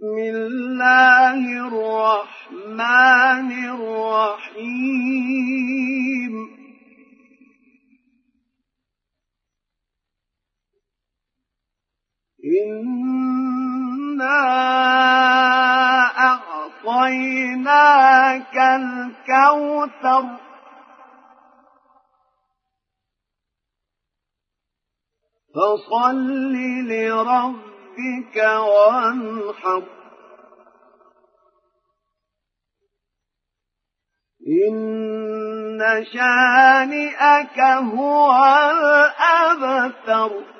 بسم الله الرحمن الرحيم. إنا أعطيناك الكوثر. فصل لربك وانحر. إن شانئك هو الأبتر.